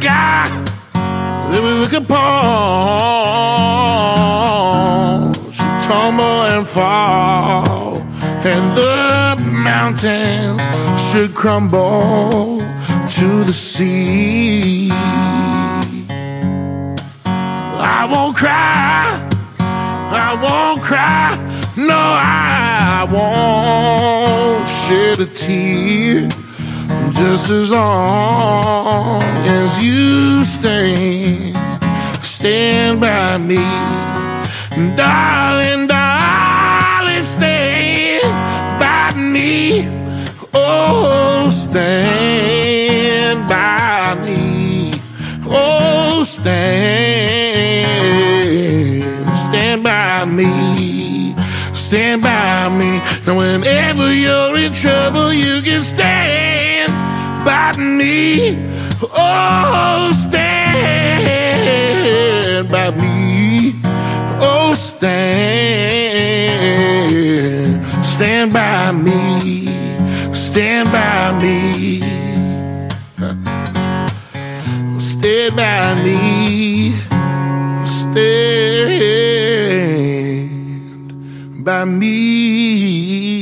sky. That we look upon. Should tumble and fall, and the mountains should crumble to the sea. I won't cry, I won't cry, no, I won't shed a tear. Just as long as you stand, stand by me. Darling, darling, stand by me. Oh, stand by me. Oh, stand, stand by me. Stand by me. And whenever you're in trouble, you By me. Stand by me.